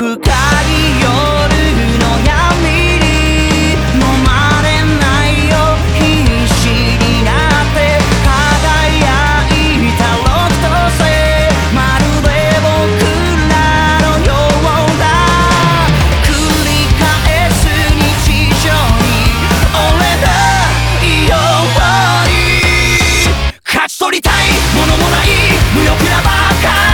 深りたい。ものもない。無欲なばかカ。